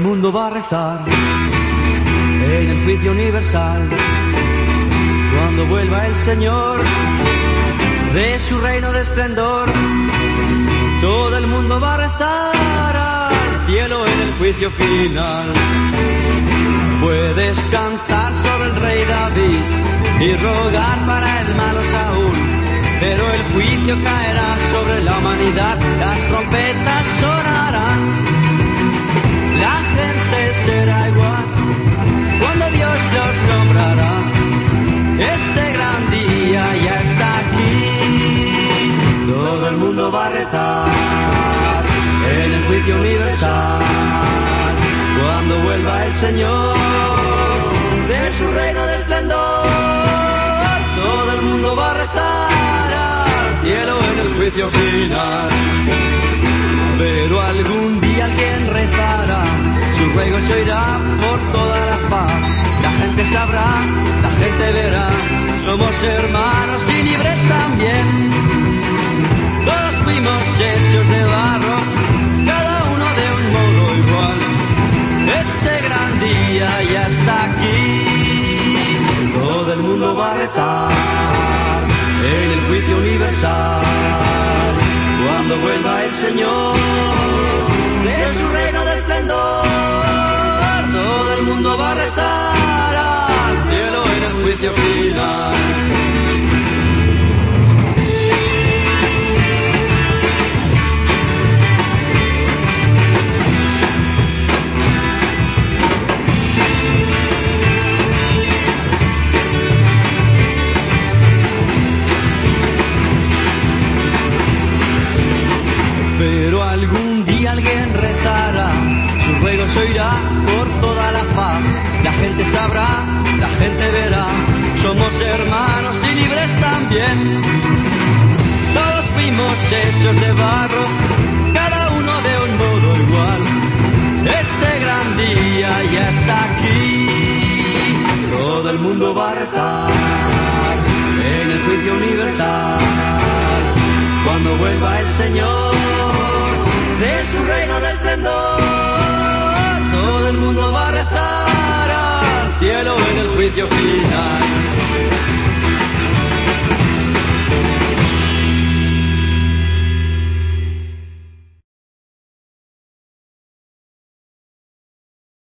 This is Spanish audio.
mundo va a rezar en el juicio universal. Cuando vuelva el Señor de su reino de esplendor, todo el mundo va a rezar al cielo en el juicio final. Puedes cantar sobre el rey David y rogar para el malo Saúl, pero el juicio caerá sobre la humanidad, las trompetas sonarán, juicio universal cuando vuelva el Señor de su reino de esplendor. Todo el mundo va a rezar al cielo en el juicio final. Pero algún día alguien rezará, su ruego se oirá por toda la paz. La gente sabrá, la gente verá, somos hermanos y libres también. Mundo va a rezar en el juicio universal. Cuando vuelva el Señor se oirá por toda la paz. La gente sabrá, la gente verá, somos hermanos y libres también. Todos fuimos hechos de barro, cada uno de un modo igual. Este gran día ya está aquí, todo el mundo va a rezar en el juicio universal cuando vuelva el Señor de su reino de esplendor. Todo el mundo